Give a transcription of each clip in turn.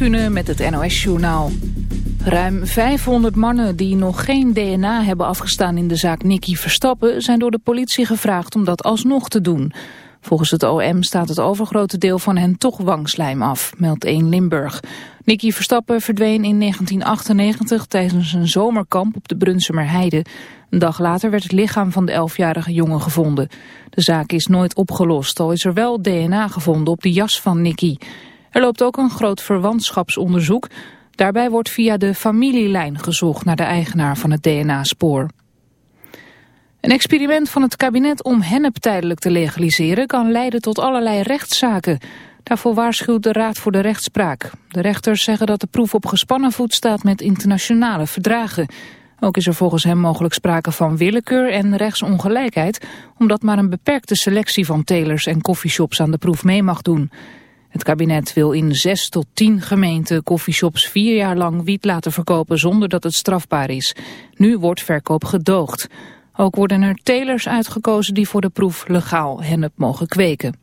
Kunnen met het NOS-journaal. Ruim 500 mannen die nog geen DNA hebben afgestaan in de zaak Nicky Verstappen... zijn door de politie gevraagd om dat alsnog te doen. Volgens het OM staat het overgrote deel van hen toch wangslijm af, meldt 1 Limburg. Nicky Verstappen verdween in 1998 tijdens een zomerkamp op de Brunsumer Heide. Een dag later werd het lichaam van de 11-jarige jongen gevonden. De zaak is nooit opgelost, al is er wel DNA gevonden op de jas van Nicky. Er loopt ook een groot verwantschapsonderzoek. Daarbij wordt via de familielijn gezocht naar de eigenaar van het DNA-spoor. Een experiment van het kabinet om hennep tijdelijk te legaliseren kan leiden tot allerlei rechtszaken. Daarvoor waarschuwt de Raad voor de Rechtspraak. De rechters zeggen dat de proef op gespannen voet staat met internationale verdragen. Ook is er volgens hem mogelijk sprake van willekeur en rechtsongelijkheid... omdat maar een beperkte selectie van telers en coffeeshops aan de proef mee mag doen. Het kabinet wil in zes tot tien gemeenten coffeeshops vier jaar lang wiet laten verkopen zonder dat het strafbaar is. Nu wordt verkoop gedoogd. Ook worden er telers uitgekozen die voor de proef legaal hennep mogen kweken.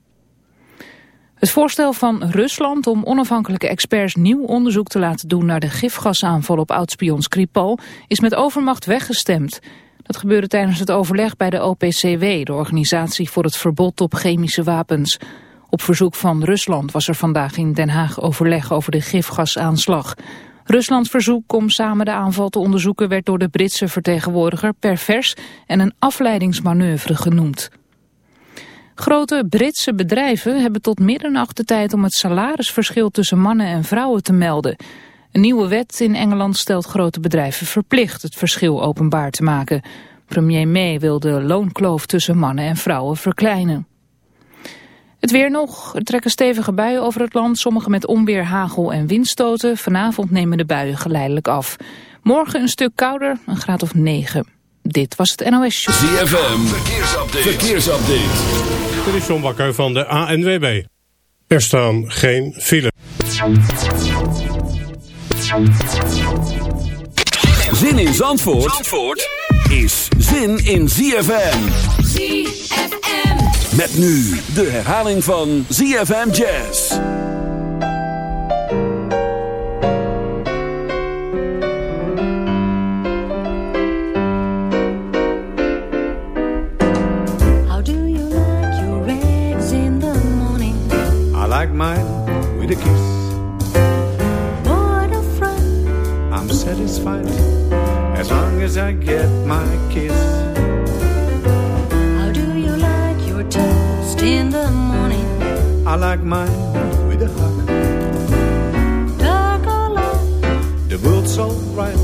Het voorstel van Rusland om onafhankelijke experts nieuw onderzoek te laten doen naar de gifgasaanval op oudspion Skripal is met overmacht weggestemd. Dat gebeurde tijdens het overleg bij de OPCW, de Organisatie voor het Verbod op Chemische Wapens. Op verzoek van Rusland was er vandaag in Den Haag overleg over de gifgasaanslag. Ruslands verzoek om samen de aanval te onderzoeken werd door de Britse vertegenwoordiger pervers en een afleidingsmanoeuvre genoemd. Grote Britse bedrijven hebben tot middernacht de tijd om het salarisverschil tussen mannen en vrouwen te melden. Een nieuwe wet in Engeland stelt grote bedrijven verplicht het verschil openbaar te maken. Premier May wil de loonkloof tussen mannen en vrouwen verkleinen. Het weer nog. Er trekken stevige buien over het land. Sommige met onweer, hagel en windstoten. Vanavond nemen de buien geleidelijk af. Morgen een stuk kouder, een graad of 9. Dit was het NOS Show. ZFM, verkeersupdate. verkeersupdate. Dit is John Bakker van de ANWB. Er staan geen file. Zin in Zandvoort, Zandvoort is zin in ZFM. ZFM. Met nu de herhaling van ZFM Jazz. How do you like your eggs in the morning? I like mine with a kiss. Front? I'm satisfied as long as I get my kiss. In the morning? I like mine with a hug. Dark or light? The world's alright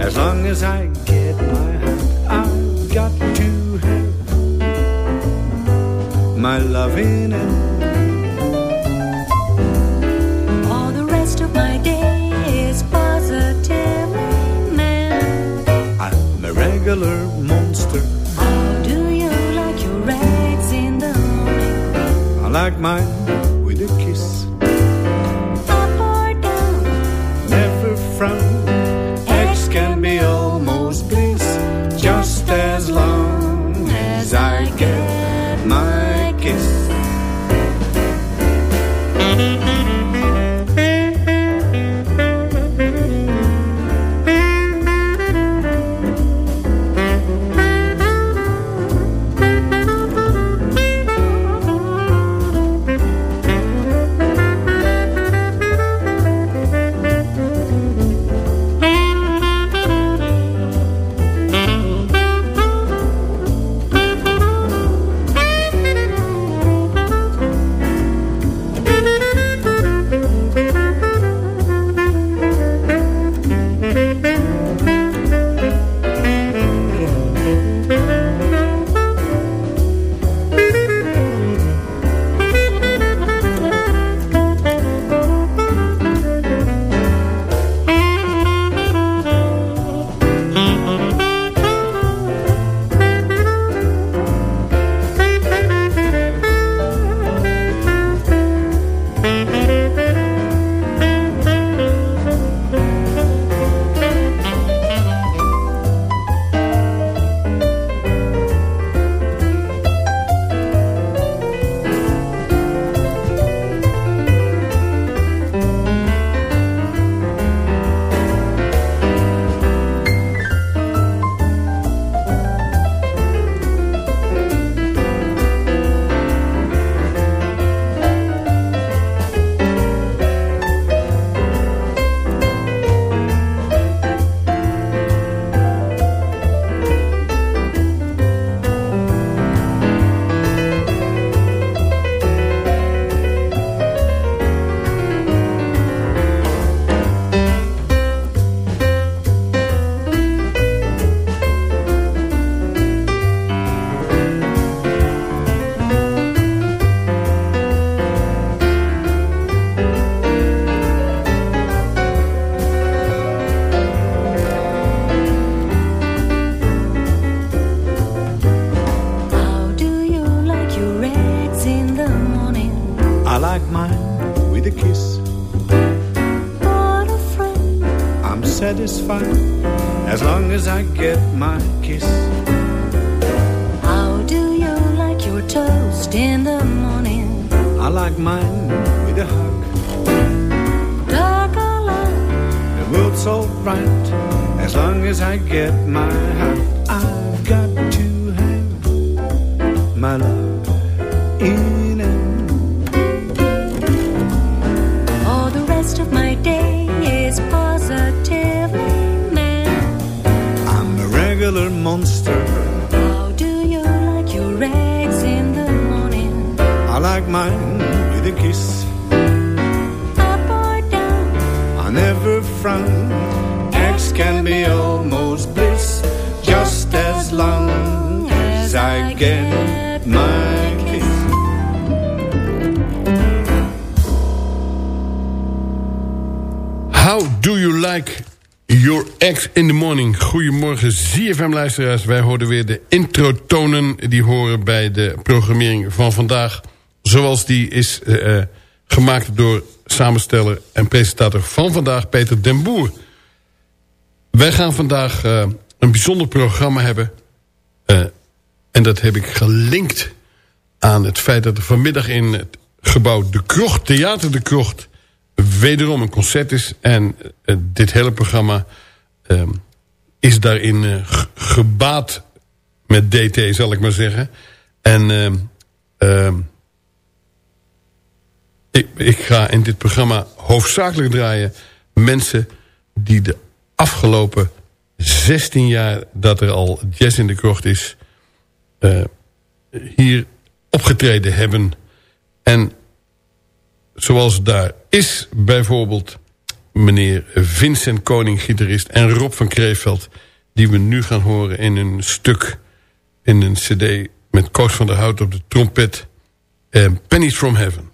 as long as I get my hug. I've got to have my love in it. All the rest of my day is positively man. I'm a regular like mine ZFM-luisteraars. Wij hoorden weer de introtonen. Die horen bij de programmering van vandaag. Zoals die is eh, gemaakt door samensteller en presentator van vandaag, Peter den Boer. Wij gaan vandaag eh, een bijzonder programma hebben. Eh, en dat heb ik gelinkt aan het feit dat er vanmiddag in het gebouw De Krocht, Theater De Krocht... wederom een concert is. En eh, dit hele programma ehm, is daarin eh, gebaat met DT, zal ik maar zeggen. En ehm, ehm, ik, ik ga in dit programma hoofdzakelijk draaien... mensen die de afgelopen 16 jaar dat er al jazz in de krocht is... eh, hier opgetreden hebben. En zoals daar is bijvoorbeeld meneer Vincent Koning, gitarist... en Rob van Kreeveld, die we nu gaan horen in een stuk... in een cd met Koos van der Hout op de trompet... eh, Pennies from Heaven.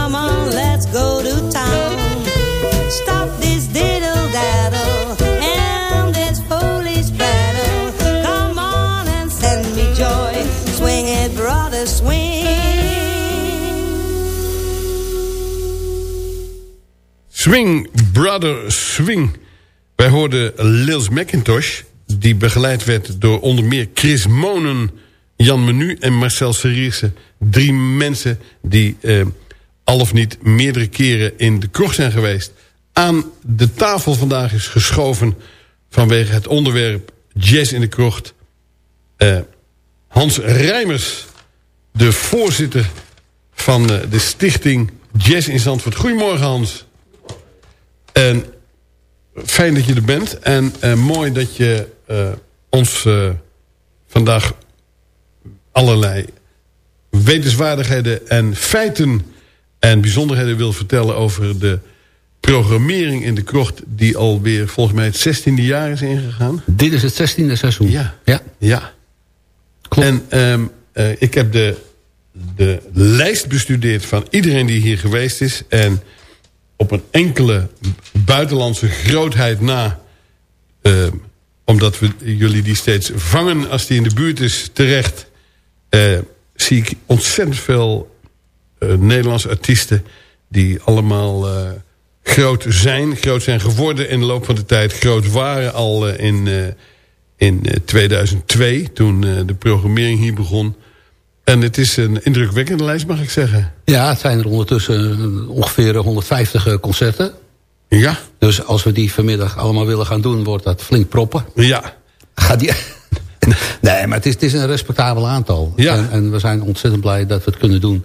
Come on, let's go to town. Stop this diddle daddle and this foolish prattle. Come on and send me joy. Swing it, brother, swing. Swing, brother, swing. Wij hoorden Lils McIntosh, die begeleid werd door onder meer Chris Monen, Jan Menu en Marcel Serierse. Drie mensen die eh, al of niet meerdere keren in de kroeg zijn geweest. Aan de tafel vandaag is geschoven vanwege het onderwerp Jazz in de krocht. eh, Hans Rijmers, de voorzitter van eh, de stichting Jazz in Zandvoort. Goedemorgen Hans. En fijn dat je er bent. En eh, mooi dat je ons vandaag allerlei wetenswaardigheden en feiten en bijzonderheden wil vertellen over de programmering in de krocht die alweer volgens mij het 16e jaar is ingegaan. Dit is het zestiende seizoen. Ja. ja. Ja. Klopt. En ehm, eh, ik heb de, de lijst bestudeerd van iedereen die hier geweest is. En op een enkele buitenlandse grootheid na... ehm, omdat we jullie die steeds vangen als die in de buurt is terecht... eh, zie ik ontzettend veel Nederlandse artiesten... die allemaal eh, groot zijn, groot zijn geworden in de loop van de tijd. Groot waren al eh, in, eh, in eh, 2002, toen eh, de programmering hier begon. En het is een indrukwekkende lijst, mag ik zeggen. Ja, het zijn er ondertussen eh, ongeveer 150 eh, concerten. Ja, Dus als we die vanmiddag allemaal willen gaan doen, wordt dat flink proppen. ja, Gaat die... nee, maar het is, het is een respectabel aantal. Ja. En, en we zijn ontzettend blij dat we het kunnen doen.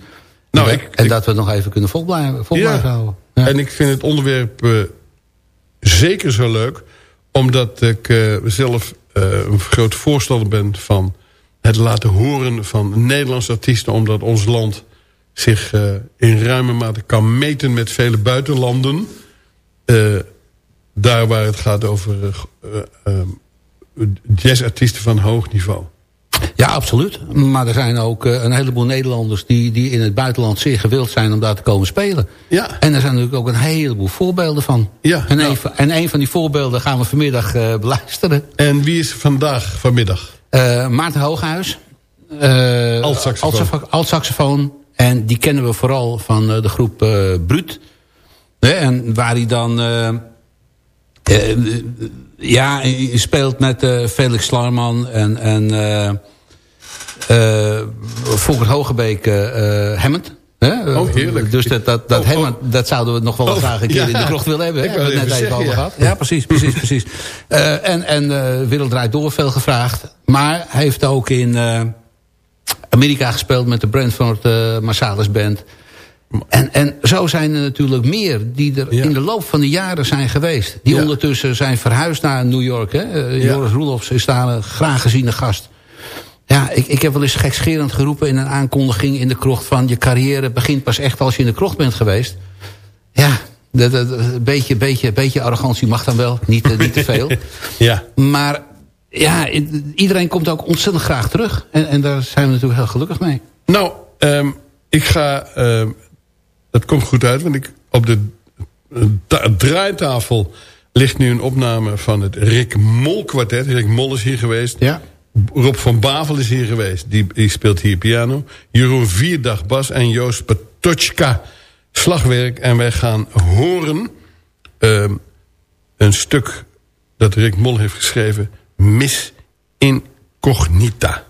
Nou, en, ik- en ik- dat we het nog even kunnen vol blijven, vol Ja. houden. Ja. En ik vind het onderwerp eh, zeker zo leuk... omdat ik eh, zelf eh, een groot voorstander ben van het laten horen van Nederlandse artiesten... omdat ons land zich in ruime mate kan meten met vele buitenlanden. Daar waar het gaat over jazzartiesten van hoog niveau. Ja, absoluut. Maar er zijn ook een heleboel Nederlanders... Die, die in het buitenland zeer gewild zijn om daar te komen spelen. Ja. En er zijn natuurlijk ook een heleboel voorbeelden van. Ja, en, nou. een, van- en een van die voorbeelden gaan we vanmiddag eh, beluisteren. En wie is vandaag, vanmiddag? Eh, Maarten Hooghuis. eh Altsaxofoon. altsaxo- Altsaxofoon. En die kennen we vooral van eh, de groep eh. Hè, en waar hij dan... eh, eh, ja, hij speelt met eh, Felix Slarman en... en eh Volker Hogebeek Hammond. Hè? Oh, heerlijk. Dus dat, dat, dat, Oh, oh. Dat zouden we nog wel Oh, graag een keer ja. in de krocht willen hebben. hè? Hebben we net even over zeggen, gehad. Ja, precies, precies, precies. En en Wereld Draait Door veel gevraagd. Maar hij heeft ook in Amerika gespeeld met de Brentford Marsalis Band. En, en zo zijn er natuurlijk meer die er Ja. in de loop van de jaren zijn geweest. Die Ja. ondertussen zijn verhuisd naar New York. Hè? Eh. Joris Roelofs is daar een graag geziene gast. Ja, ik, ik heb wel eens gekscherend geroepen in een aankondiging in de krocht... van je carrière begint pas echt als je in de krocht bent geweest. Ja, dat, dat, een beetje, beetje, beetje arrogantie mag dan wel. Niet, eh, niet te veel. Ja. Maar ja, iedereen komt ook ontzettend graag terug. En, en daar zijn we natuurlijk heel gelukkig mee. Nou, ehm, ik ga... ehm, dat komt goed uit, want ik, op de eh, ta- draaitafel ligt nu een opname van het Rick Mol kwartet. Rick Mol is hier geweest. Ja. Rob van Bavel is hier geweest. Die, die speelt hier piano. Jeroen Vierdag bas en Joost Patochka slagwerk. En wij gaan horen ehm, een stuk dat Rick Mol heeft geschreven. Miss Incognita.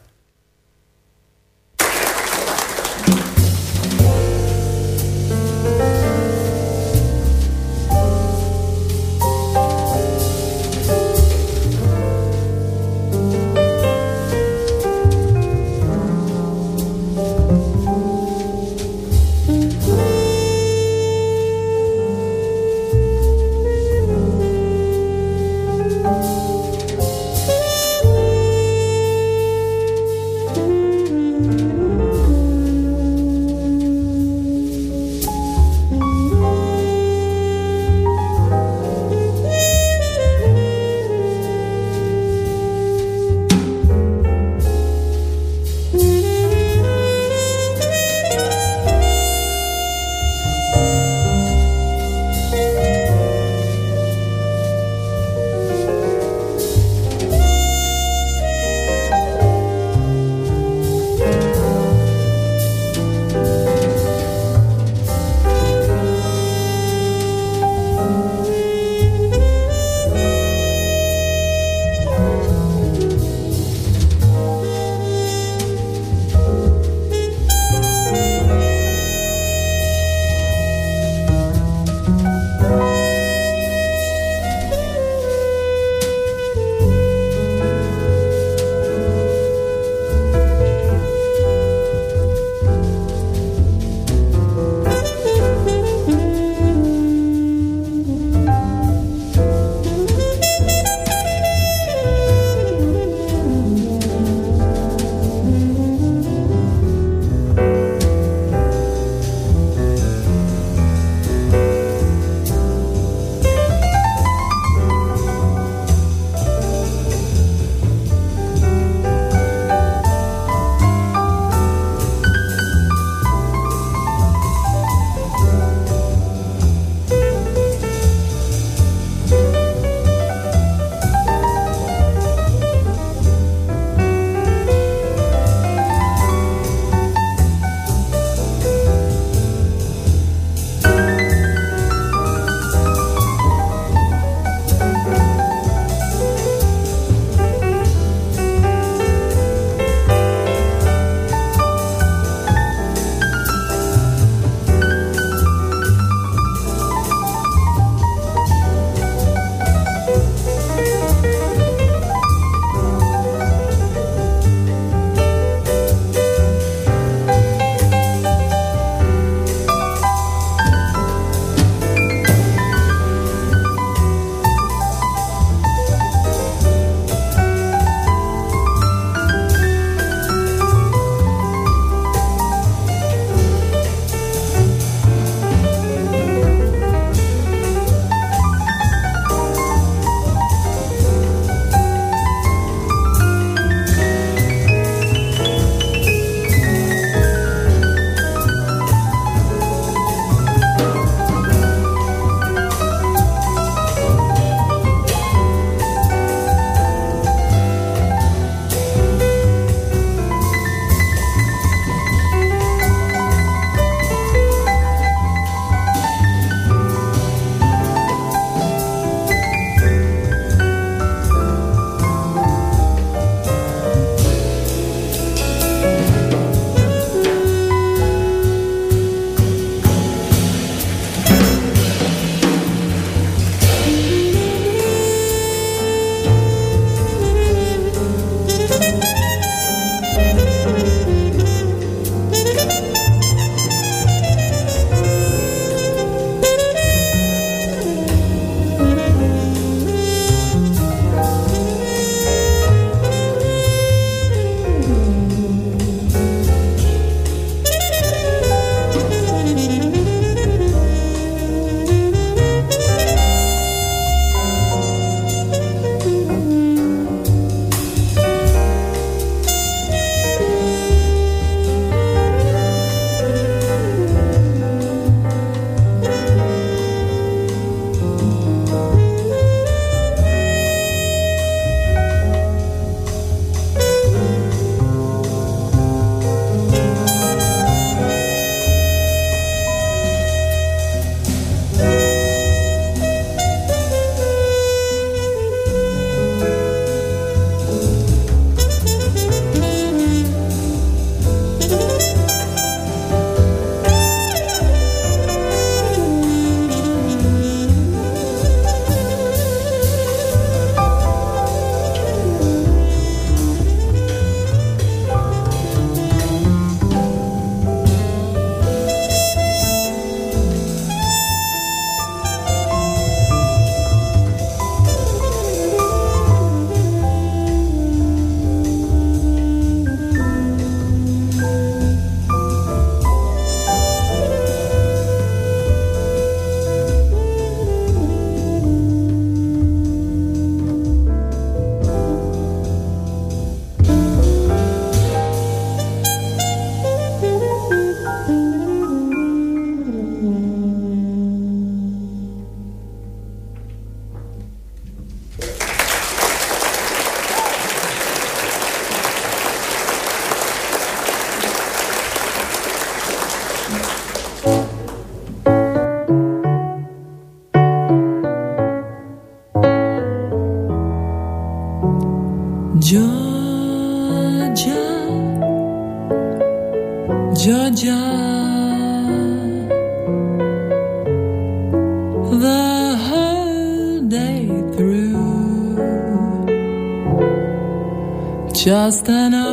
Just an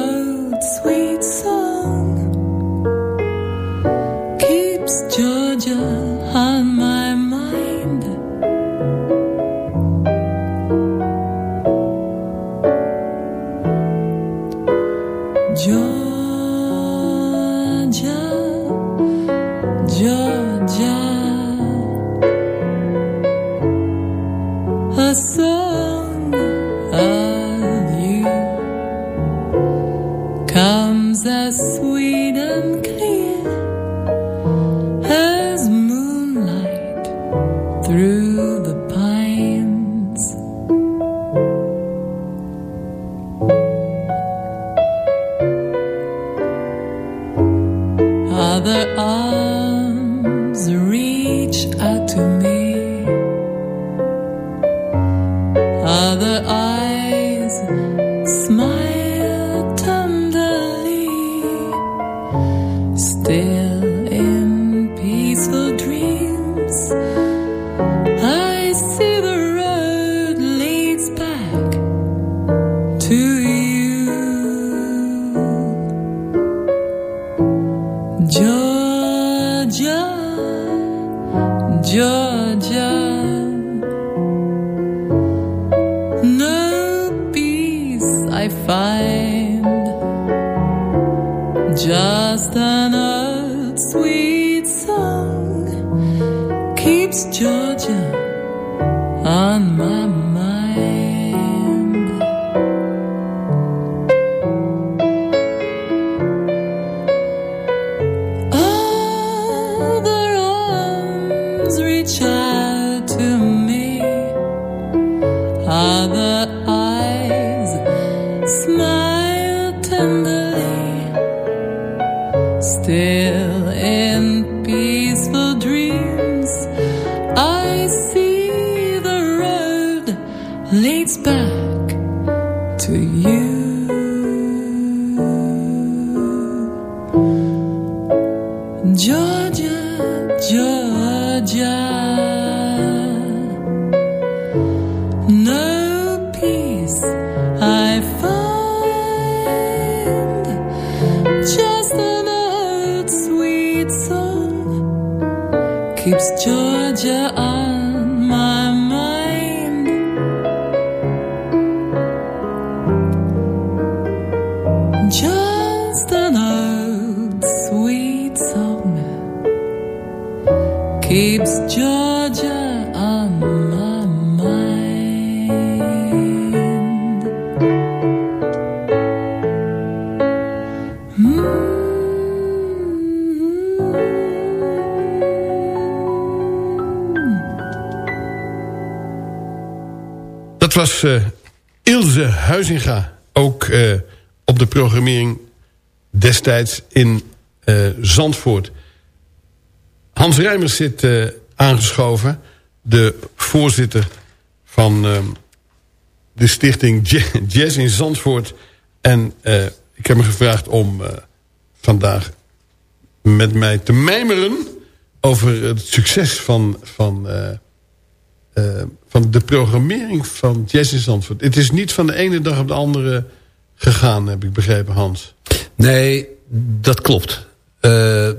programmering destijds in eh, Zandvoort. Hans Rijmers zit eh, aangeschoven. De voorzitter van ehm, de stichting Ja- Jazz in Zandvoort. En eh, ik heb hem gevraagd om vandaag met mij te mijmeren... over het succes van, van, van de programmering van Jazz in Zandvoort. Het is niet van de ene dag op de andere gegaan, heb ik begrepen, Hans. Nee, dat klopt. Eh,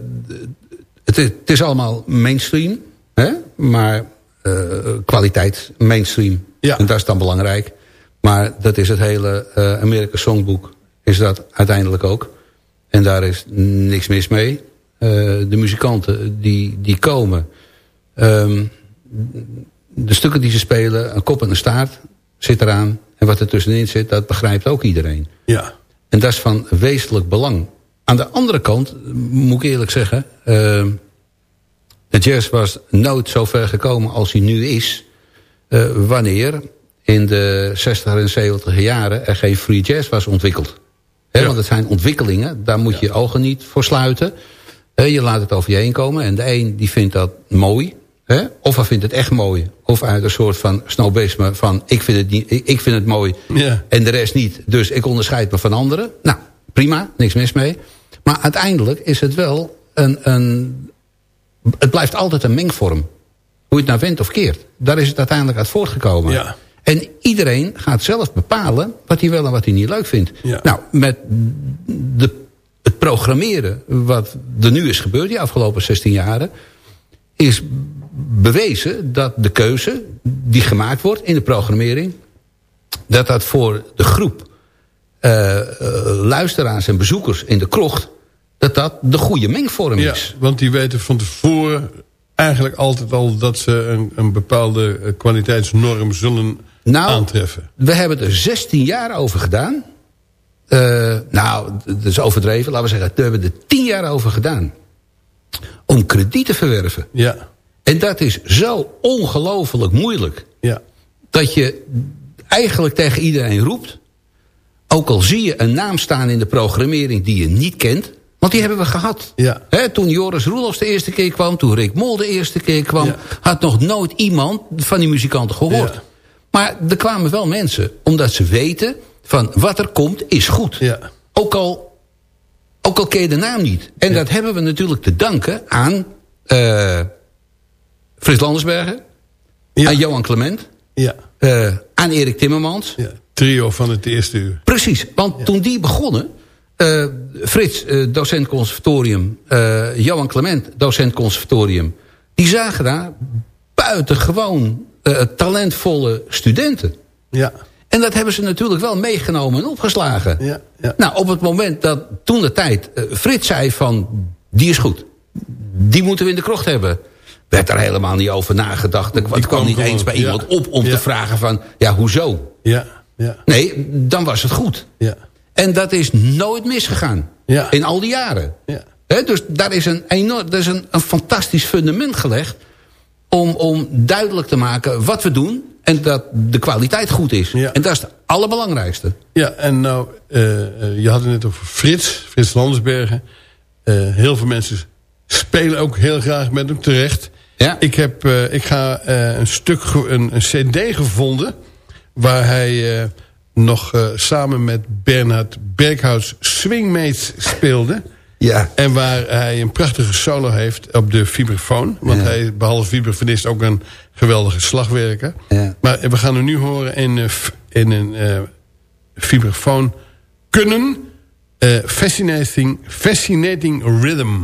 het, is, het is allemaal mainstream, hè? maar eh, kwaliteit mainstream. Ja. En dat is dan belangrijk. Maar dat is het hele eh Amerika Songboek, is dat uiteindelijk ook. En daar is niks mis mee. De muzikanten die, die komen... ehm, de stukken die ze spelen, een kop en een staart zit eraan. En wat er tussenin zit, dat begrijpt ook iedereen. Ja. En dat is van wezenlijk belang. Aan de andere kant, moet ik eerlijk zeggen... eh, de jazz was nooit zo ver gekomen als hij nu is... eh, wanneer in de 60 en 70 jaren er geen free jazz was ontwikkeld. Ja. Want het zijn ontwikkelingen, daar moet je ogen niet voor sluiten. Je laat het over je heen komen en de een die vindt dat mooi... Of hij vindt het echt mooi. Of uit een soort van snobisme van ik vind het, niet, ik, vind het mooi Ja. en de rest niet. Dus ik onderscheid me van anderen. Nou, prima, niks mis mee. Maar uiteindelijk is het wel een... een het blijft altijd een mengvorm. Hoe je het nou vindt of keert. Daar is het uiteindelijk uit voortgekomen. Ja. En iedereen gaat zelf bepalen wat hij wel en wat hij niet leuk vindt. Ja. Nou, met de, het programmeren wat er nu is gebeurd... die afgelopen 16 jaren... is bewezen dat de keuze die gemaakt wordt in de programmering... dat dat voor de groep eh, eh, luisteraars en bezoekers in de krocht... dat dat de goede mengvorm Ja, is. want die weten van tevoren eigenlijk altijd al... dat ze een, een bepaalde eh, kwaliteitsnorm zullen Nou, aantreffen. We hebben er 16 jaar over gedaan. Nou, dat is overdreven. Laten we zeggen, we hebben er 10 jaar over gedaan. Om krediet te verwerven. Ja, En dat is zo ongelooflijk moeilijk. ja, Dat je eigenlijk tegen iedereen roept. Ook al zie je een naam staan in de programmering die je niet kent. Want die hebben we gehad. Ja. Toen Joris Roelofs de eerste keer kwam. Toen Rick Mol de eerste keer kwam. Ja. Had nog nooit iemand van die muzikanten gehoord. Ja. Maar er kwamen wel mensen. Omdat ze weten van wat er komt is goed. ja. Ook al, ook al ken je de naam niet. En dat hebben we natuurlijk te danken aan eh Frits Landersbergen. Ja. Aan Johan Clement. ja, eh, aan Erik Timmermans. ja. Trio van het eerste uur. Precies, want toen die begonnen... eh, Frits, eh, docent conservatorium... eh, Johan Clement, docent conservatorium... die zagen daar buitengewoon eh, talentvolle studenten. Ja, En dat hebben ze natuurlijk wel meegenomen en opgeslagen. ja, ja. Nou, op het moment dat toen de tijd eh, Frits zei van... die is goed, die moeten we in de krocht hebben... werd er helemaal niet over nagedacht. Het kwam kwam niet eens bij iemand op om te vragen van... ja, hoezo? Ja, ja, Nee, dan was het goed. ja. En dat is nooit misgegaan. Ja. In al die jaren. Ja. Hè, dus daar is een, enorm, daar is een, een fantastisch fundament gelegd... Om, om duidelijk te maken wat we doen... en dat de kwaliteit goed is. Ja. En dat is het allerbelangrijkste. Ja, en nou, eh, eh, je had het net over Frits, Frits Landersbergen. Eh, heel veel mensen spelen ook heel graag met hem terecht. Ja. Ik, heb, eh, ik ga eh, een stuk, een, een cd gevonden... waar hij eh, nog samen met Bernhard Berghout Swingmates speelde... Ja. En waar hij een prachtige solo heeft op de vibrafoon. Want Ja. hij, behalve vibrafonist, ook een geweldige slagwerker. Ja. Maar we gaan hem nu horen in, in een vibrafoon kunnen. fascinating, fascinating Rhythm.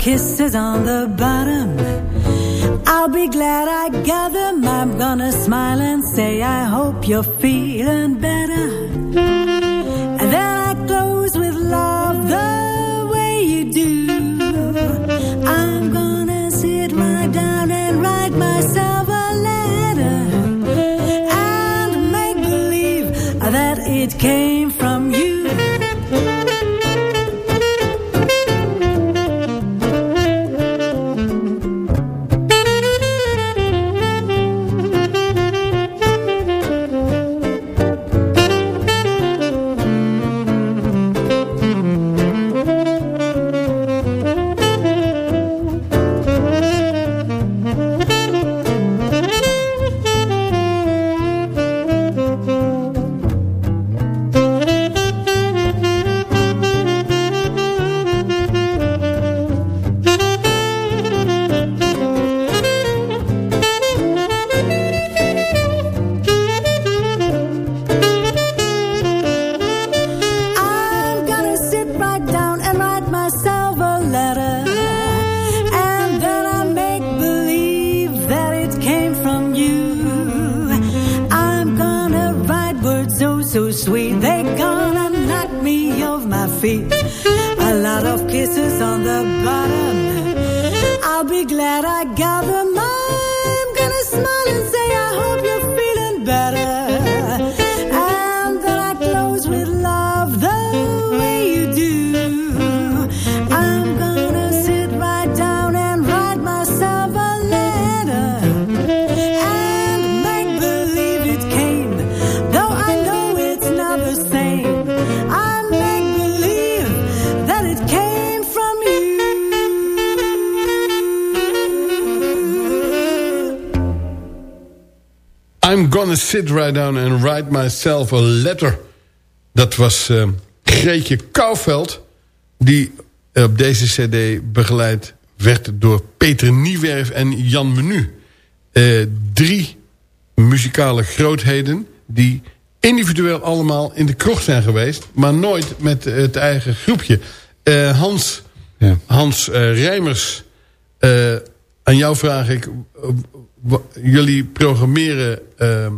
Kisses on the bottom. I'll be glad I got them. I'm gonna smile and say, I hope you're sit right down and write myself a letter. Dat was uh, Greetje Kouwveld. Die op deze cd begeleid werd door Peter Niewerf en Jan Menu. Eh, drie muzikale grootheden die individueel allemaal in de krocht zijn geweest... maar nooit met het eigen groepje. Eh, Hans, Ja. Hans Rijmers, aan jou vraag ik... jullie programmeren ehm,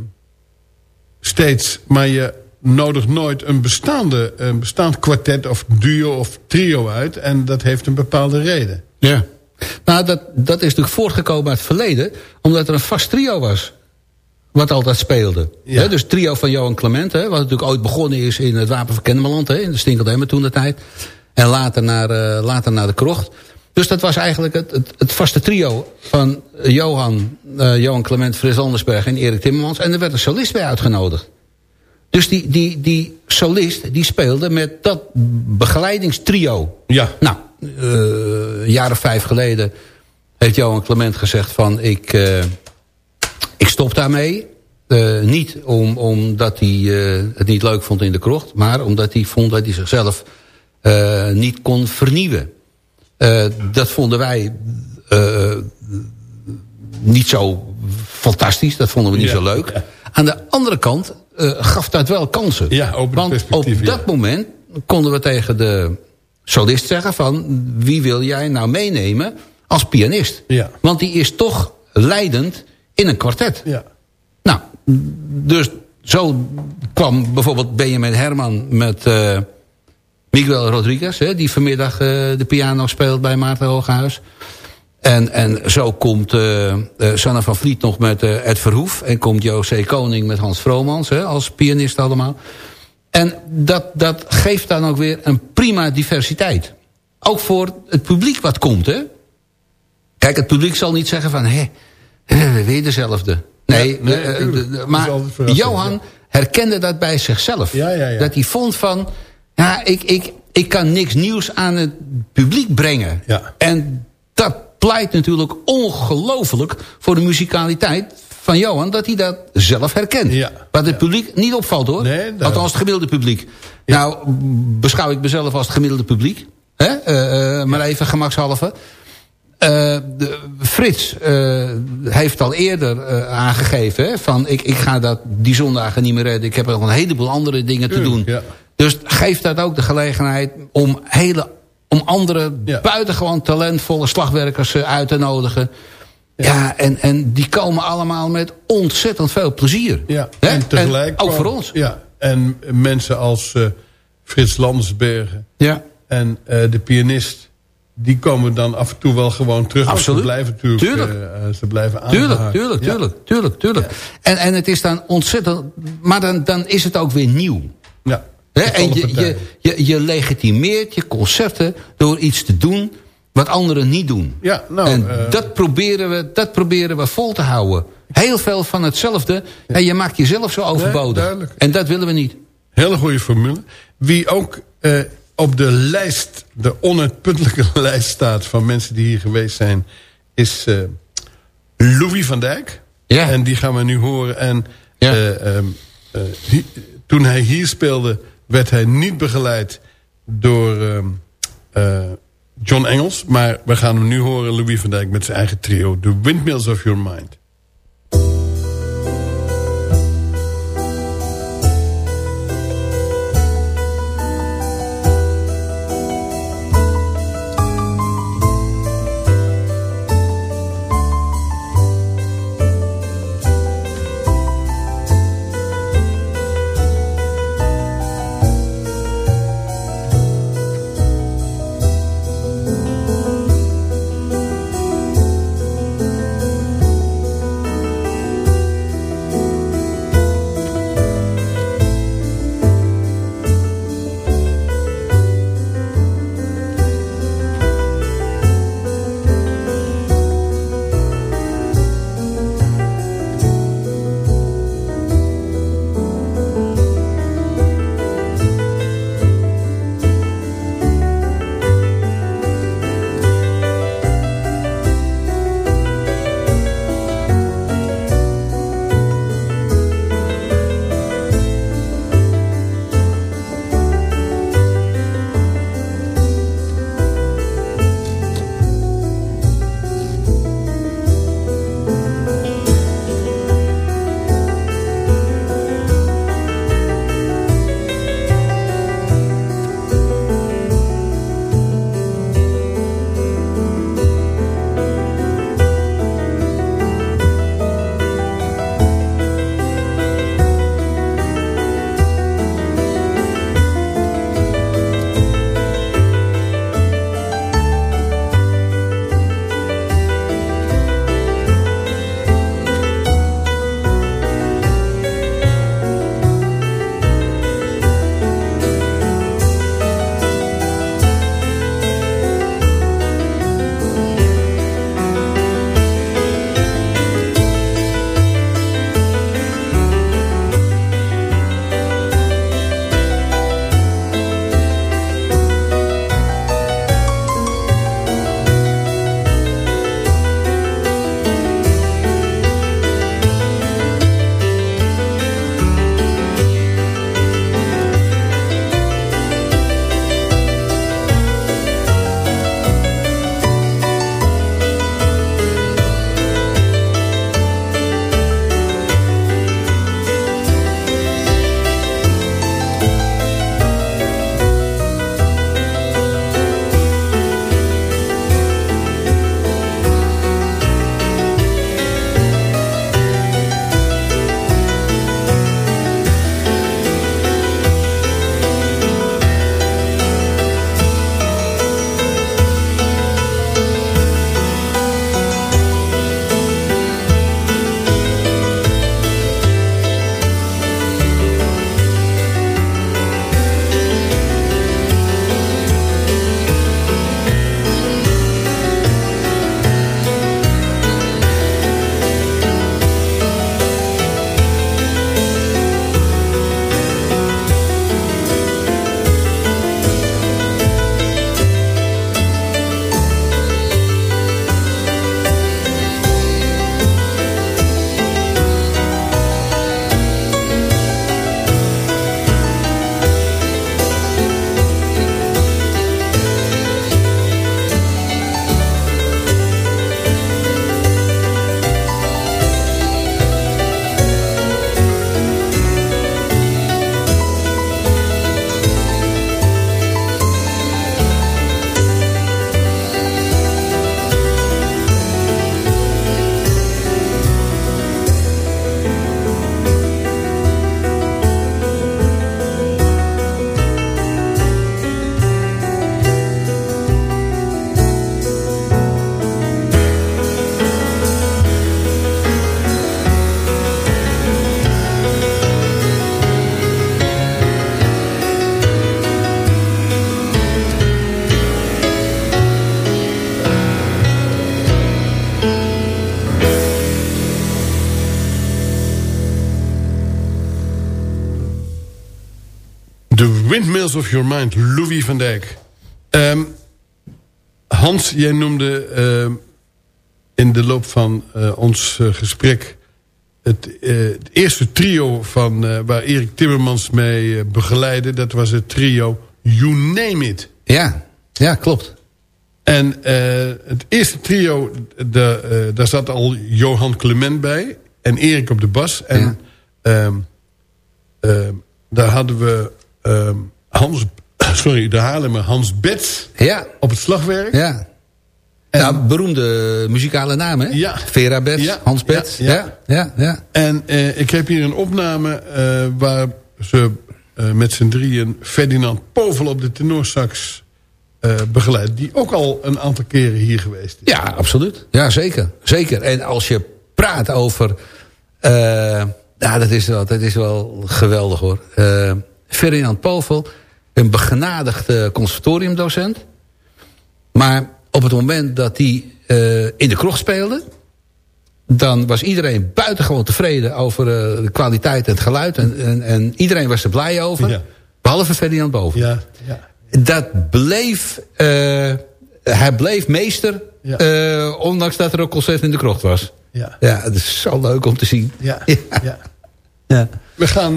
steeds, maar je nodigt nooit een, bestaande, een bestaand kwartet of duo of trio uit. En dat heeft een bepaalde reden. Ja. Nou, dat, dat is natuurlijk voortgekomen uit het verleden... omdat er een vast trio was. Wat altijd speelde. Ja. Dus trio van Johan Clement... Hè, wat natuurlijk ooit begonnen is in het Wapen van Kennemerland... In de Stinkeldemmer toen de tijd. En later naar, eh, later naar de Krocht. Dus dat was eigenlijk het, het, het vaste trio van Johan, eh, Johan Clement, Frits Andersberg en Erik Timmermans. En er werd een solist bij uitgenodigd. Dus die, die, die solist die speelde met dat begeleidingstrio. Ja. Nou, een jaar of vijf geleden heeft Johan Clement gezegd van... ik, eh, ik stop daarmee. Eh, niet om, omdat hij het niet leuk vond in de krocht... maar omdat hij vond dat hij zichzelf niet kon vernieuwen. Eh, dat vonden wij eh, niet zo fantastisch. Dat vonden we niet Ja. zo leuk. Aan de andere kant eh, gaf dat wel kansen. Ja, Want op dat moment konden we tegen de solist zeggen van... wie wil jij nou meenemen als pianist? Ja. Want die is toch leidend in een kwartet. Ja. Nou, dus zo kwam bijvoorbeeld Benjamin Herman met Miguel Rodriguez... Hè, die vanmiddag eh, de piano speelt bij Maarten Hooghuis. En, en zo komt eh eh, Sanne van Vliet nog met Ed Verhoef... en komt José Koning met Hans Vromans hè, als pianist allemaal. En dat, dat geeft dan ook weer een prima diversiteit. Ook voor het publiek wat komt, hè. Kijk, het publiek zal niet zeggen van... hé, weer dezelfde. Nee, Ja, maar Johan herkende dat bij zichzelf. Ja, ja, ja. Dat hij vond van... ja, ik, ik, ik kan niks nieuws aan het publiek brengen. Ja. En dat pleit natuurlijk ongelooflijk voor de muzikaliteit van Johan... dat hij dat zelf herkent. Ja. Wat het publiek niet opvalt, hoor. Nee, daar- Althans, het gemiddelde publiek. Nou, beschouw ik mezelf als het gemiddelde publiek. Hè? Eh, eh, maar even gemakshalve. Eh, de, Frits heeft al eerder aangegeven... Hè, van ik, ik ga dat die zondagen niet meer redden. Ik heb nog een heleboel andere dingen te doen. ja. Dus geeft dat ook de gelegenheid om hele om andere buitengewoon talentvolle slagwerkers eh, uit te nodigen. Ja, en, en die komen allemaal met ontzettend veel plezier. Ja, en tegelijk... ook voor ons. Ja, en mensen als uh, Frits Landsbergen ja. en uh, de pianist... die komen dan af en toe wel gewoon terug. Absoluut. Ze blijven natuurlijk tuurlijk. Uh, ze blijven Tuurlijk, tuurlijk, tuurlijk, tuurlijk, tuurlijk. En, en het is dan ontzettend... Maar dan, dan is het ook weer nieuw. Ja. He, en je, je, je, je legitimeert je concerten door iets te doen wat anderen niet doen. Ja, nou, en uh, dat, proberen we, dat proberen we vol te houden. Heel veel van hetzelfde. En je maakt jezelf zo overbodig. Nee, en dat willen we niet. Hele goede formule. Wie ook uh, op de lijst, de onuitputtelijke lijst staat... van mensen die hier geweest zijn... is uh, Louis van Dijk. Ja. En die gaan we nu horen. En ja. um, hi, toen hij hier speelde... werd hij niet begeleid door... Um, John Engels. Maar we gaan hem nu horen, Louis van Dijk met zijn eigen trio. The Windmills of Your Mind. Of Your Mind, Louis van Dijk. Ehm, Hans, jij noemde ehm, in de loop van eh, ons eh, gesprek... Het, eh, het eerste trio van, waar Erik Timmermans mee begeleidde... dat was het trio You Name It. Ja, ja klopt. En het eerste trio, de, daar zat al Johan Clement bij. En Erik op de bas. En ehm, daar hadden we Hans, sorry, de Haarlemmer Hans Bets Ja, op het slagwerk. ja. Nou, beroemde muzikale namen, hè? Ja. Vera Bets, Ja, Hans Bets. ja, Ja, ja. En eh, ik heb hier een opname eh, waar ze eh, met z'n drieën Ferdinand Povel op de tenorsax eh begeleidt. Die ook al een aantal keren hier geweest is. Ja, absoluut. Ja, zeker. zeker. En als je praat over... eh nou, dat is, wel, dat is wel geweldig hoor. Ferdinand Povel, een begenadigd conservatoriumdocent. Maar op het moment dat hij eh, in de krocht speelde... dan was iedereen buitengewoon tevreden over eh, de kwaliteit en het geluid. En, en, en iedereen was er blij over. Ja. Behalve Ferdinand Boven. Ja, ja. Dat bleef... eh, hij bleef meester... Ondanks dat er ook concert in de krocht was. Ja. Ja, het is zo leuk om te zien. Ja, Ja. ja. Ja. We gaan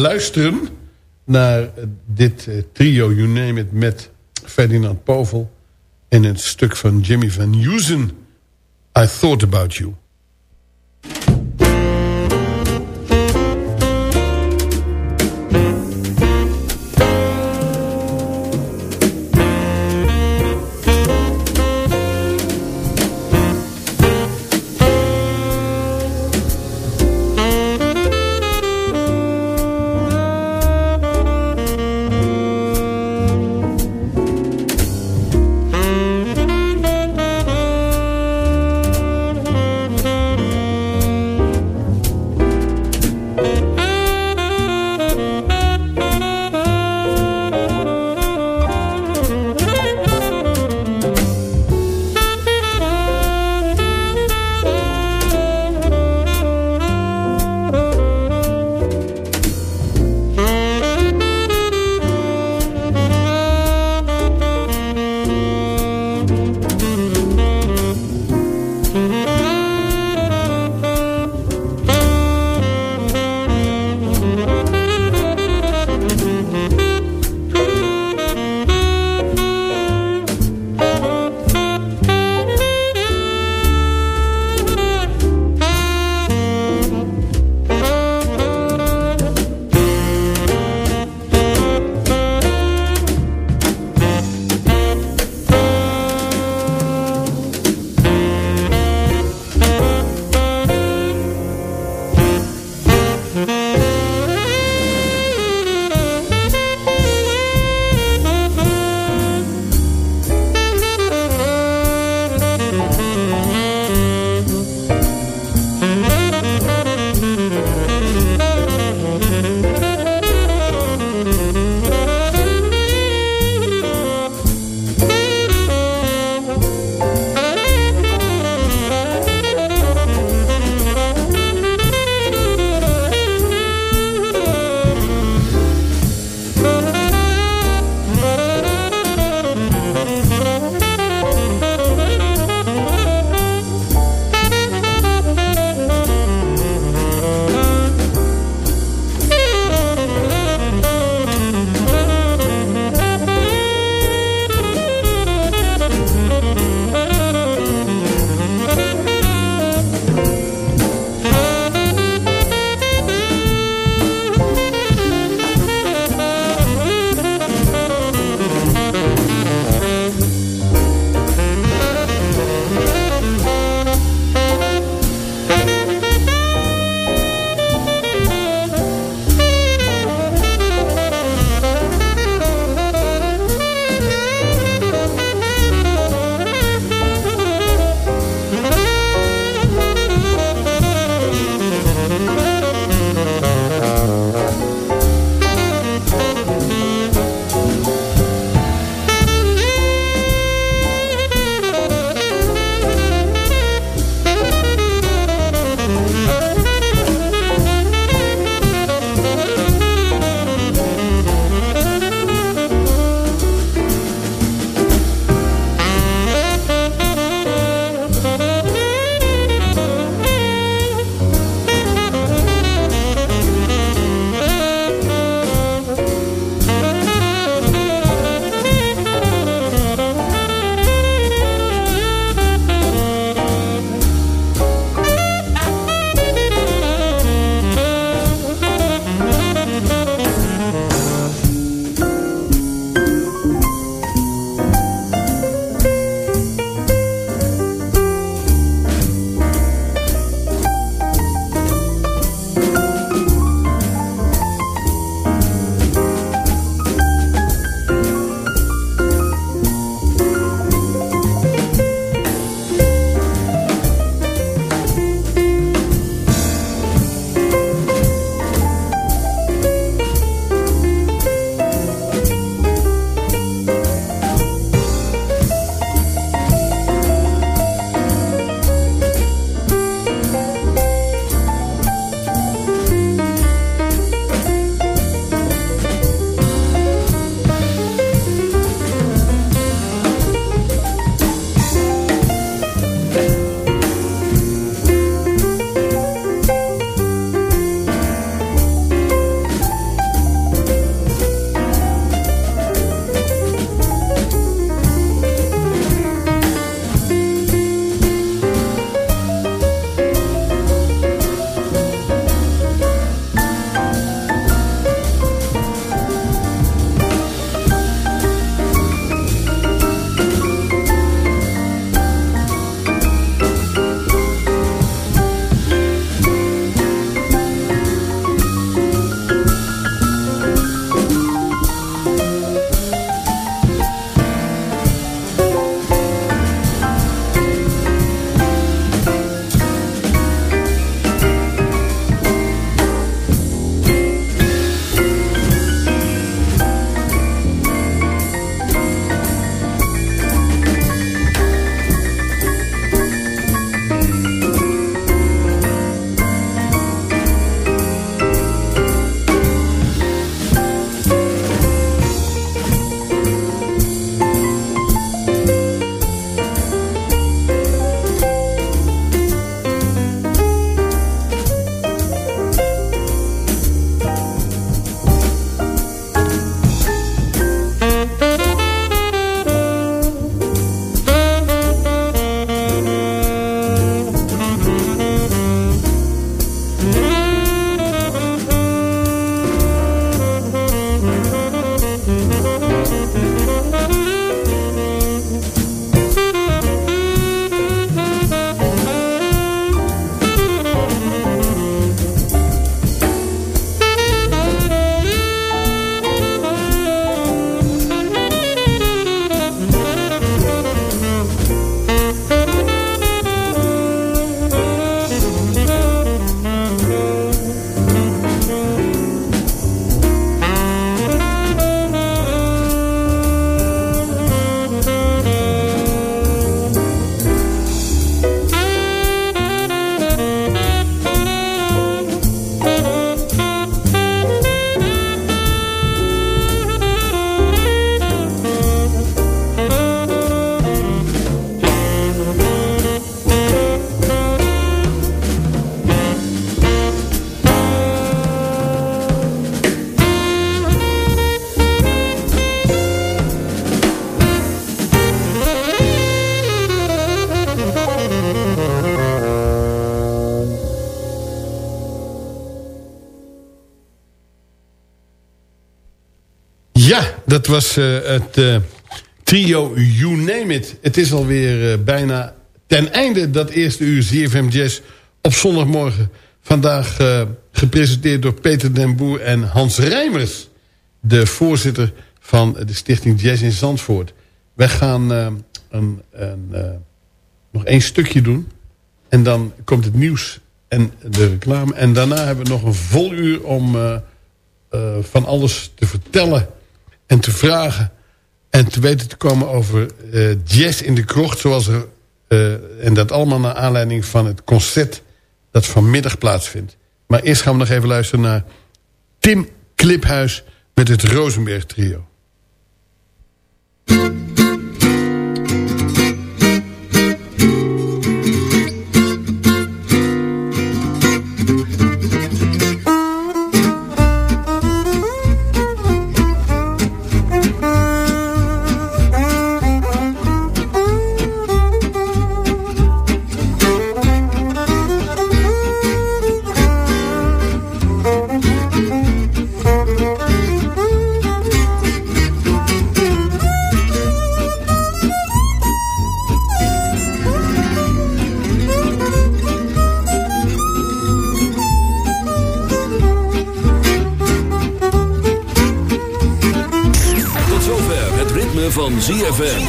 luisteren naar dit eh, trio You Name It met Ferdinand Povel. En het stuk van Jimmy van Heusen, I Thought About You. Was uh, het uh, trio You Name It. Het is alweer uh, bijna ten einde dat eerste uur ZFM Jazz op zondagmorgen. Vandaag gepresenteerd door Peter den Boer en Hans Rijmers. De voorzitter van de stichting Jazz in Zandvoort. Wij gaan een, een, nog één stukje doen. En dan komt het nieuws en de reclame. En daarna hebben we nog een vol uur om van alles te vertellen en te vragen en te weten te komen over uh, jazz in de krocht. Zoals er, uh, en dat allemaal naar aanleiding van het concert dat vanmiddag plaatsvindt. Maar eerst gaan we nog even luisteren naar Tim Kliphuis met het Rosenberg trio. Van ZFM.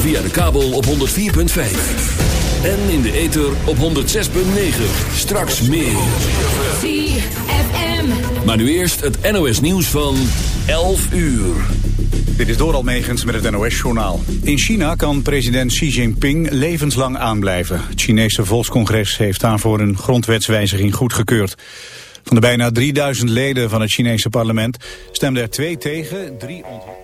Via de kabel op 104.5. En in de ether op 106.9. Straks meer. ZFM. Maar nu eerst het NOS nieuws van 11 uur. Dit is Doral Megens met het NOS-journaal. In China kan president Xi Jinping levenslang aanblijven. Het Chinese Volkscongres heeft daarvoor een grondwetswijziging goedgekeurd. Van de bijna 3000 leden van het Chinese parlement stemden er twee tegen, drie onthouden.